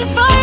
And for